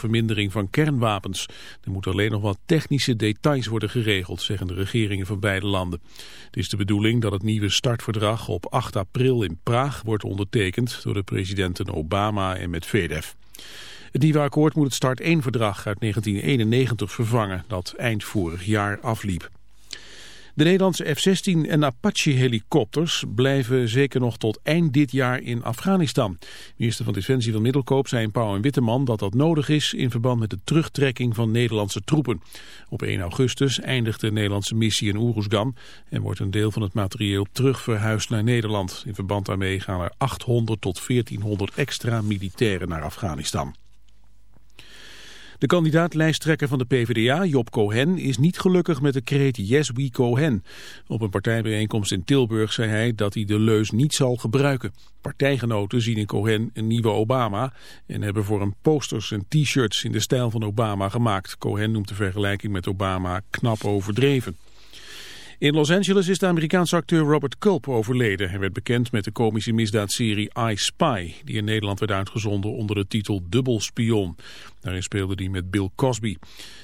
vermindering van kernwapens. Er moeten alleen nog wat technische details worden geregeld, zeggen de regeringen van beide landen. Het is de bedoeling dat het nieuwe startverdrag op 8 april in Praag wordt ondertekend door de presidenten Obama en Medvedev. Het nieuwe akkoord moet het Start 1-verdrag uit 1991 vervangen, dat eind vorig jaar afliep. De Nederlandse F-16 en Apache-helikopters blijven zeker nog tot eind dit jaar in Afghanistan. Minister van Defensie van Middelkoop zei in Pauw en Witteman dat dat nodig is in verband met de terugtrekking van Nederlandse troepen. Op 1 augustus eindigt de Nederlandse missie in Oeroesgan en wordt een deel van het materieel terugverhuisd naar Nederland. In verband daarmee gaan er 800 tot 1400 extra militairen naar Afghanistan. De kandidaat-lijsttrekker van de PvdA, Job Cohen, is niet gelukkig met de kreet Yes We Cohen. Op een partijbijeenkomst in Tilburg zei hij dat hij de leus niet zal gebruiken. Partijgenoten zien in Cohen een nieuwe Obama en hebben voor hem posters en t-shirts in de stijl van Obama gemaakt. Cohen noemt de vergelijking met Obama knap overdreven. In Los Angeles is de Amerikaanse acteur Robert Culp overleden. Hij werd bekend met de komische misdaadserie I Spy, die in Nederland werd uitgezonden onder de titel Dubbelspion. Daarin speelde hij met Bill Cosby.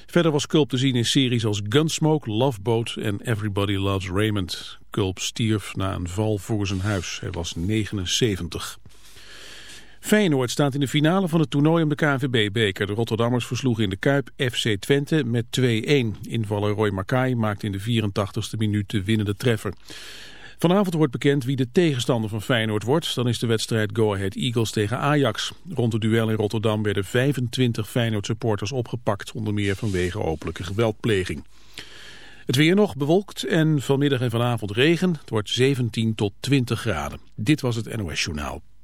Verder was Culp te zien in series als Gunsmoke, Love Boat en Everybody Loves Raymond. Culp stierf na een val voor zijn huis. Hij was 79. Feyenoord staat in de finale van het toernooi om de KNVB-beker. De Rotterdammers versloegen in de Kuip FC Twente met 2-1. Invaller Roy Makai maakt in de 84ste minuut de winnende treffer. Vanavond wordt bekend wie de tegenstander van Feyenoord wordt. Dan is de wedstrijd Go Ahead Eagles tegen Ajax. Rond het duel in Rotterdam werden 25 Feyenoord-supporters opgepakt... onder meer vanwege openlijke geweldpleging. Het weer nog bewolkt en vanmiddag en vanavond regen. Het wordt 17 tot 20 graden. Dit was het NOS Journaal.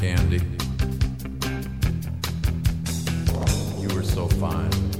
candy. You were so fine.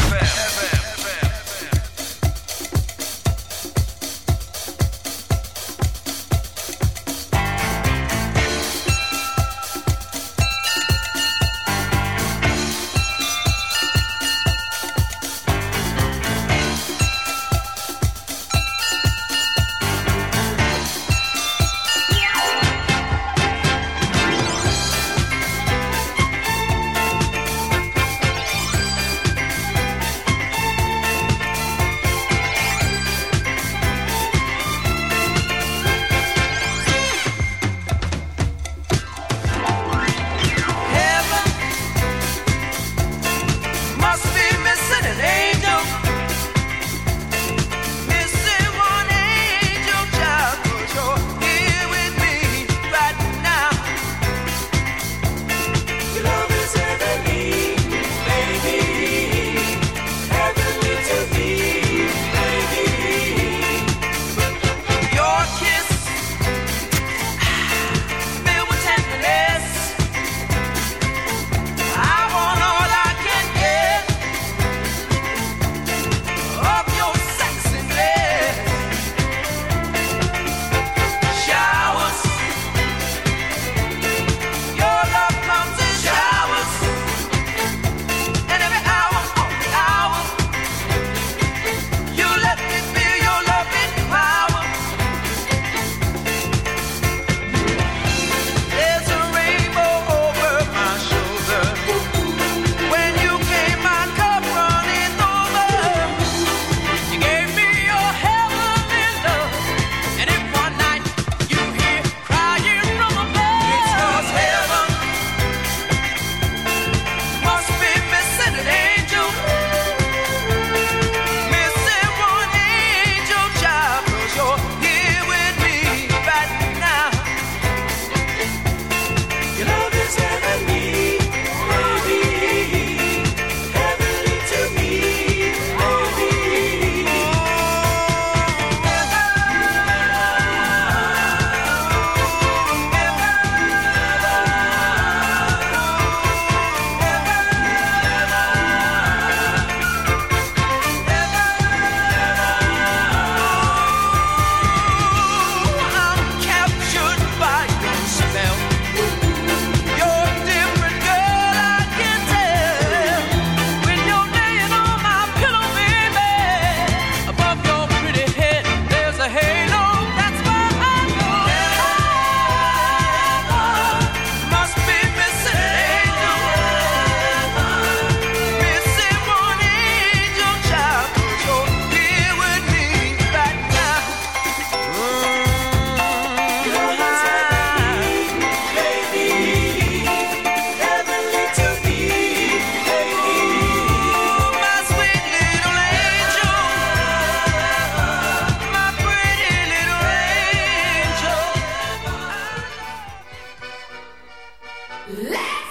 Let's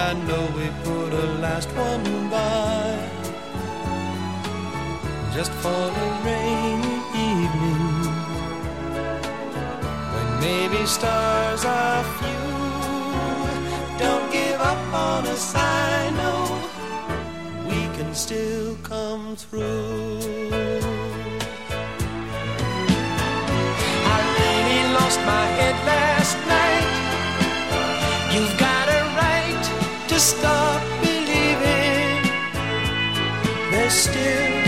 I know we put a last one by just for a rainy evening when maybe stars are few. Don't give up on us, I know we can still come through. I really lost my head last night. Stop believing. There's still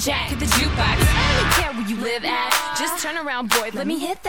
Jack of the jukebox. I don't care where you live at. Just turn around, boy. Let me hit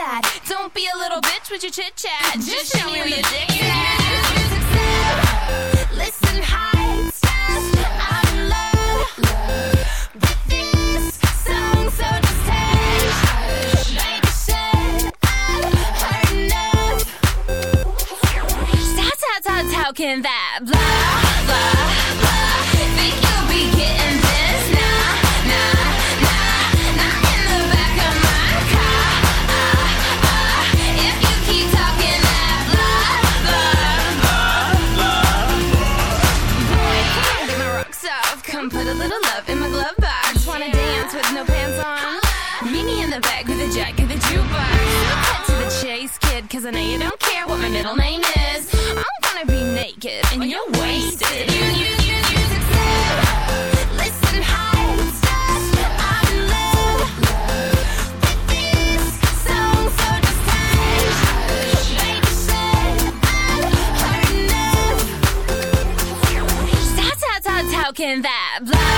the back with a jack of the jukebox. Cut to the chase, kid, cause I know you don't care what my middle name is. I'm gonna be naked and you're wasted. You, you, you, you stop talking that blah,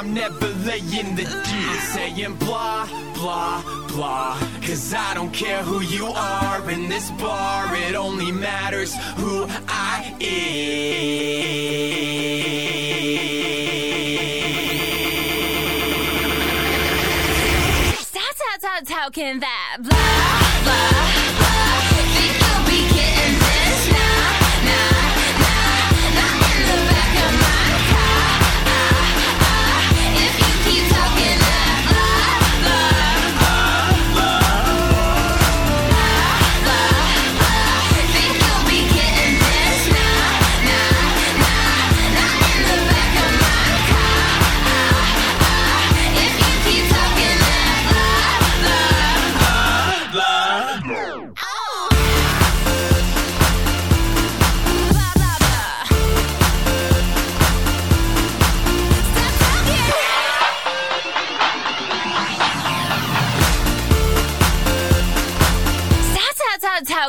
I'm never laying the deal. Saying blah, blah, blah. Cause I don't care who you are in this bar, it only matters who I am. Stop, stop talking that blah, blah, blah.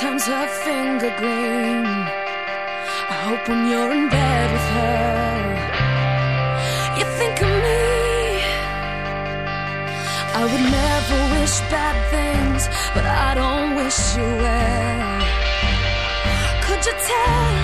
turns her finger green. I hope when you're in bed with her, you think of me. I would never wish bad things, but I don't wish you well. Could you tell?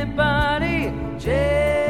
anybody. James.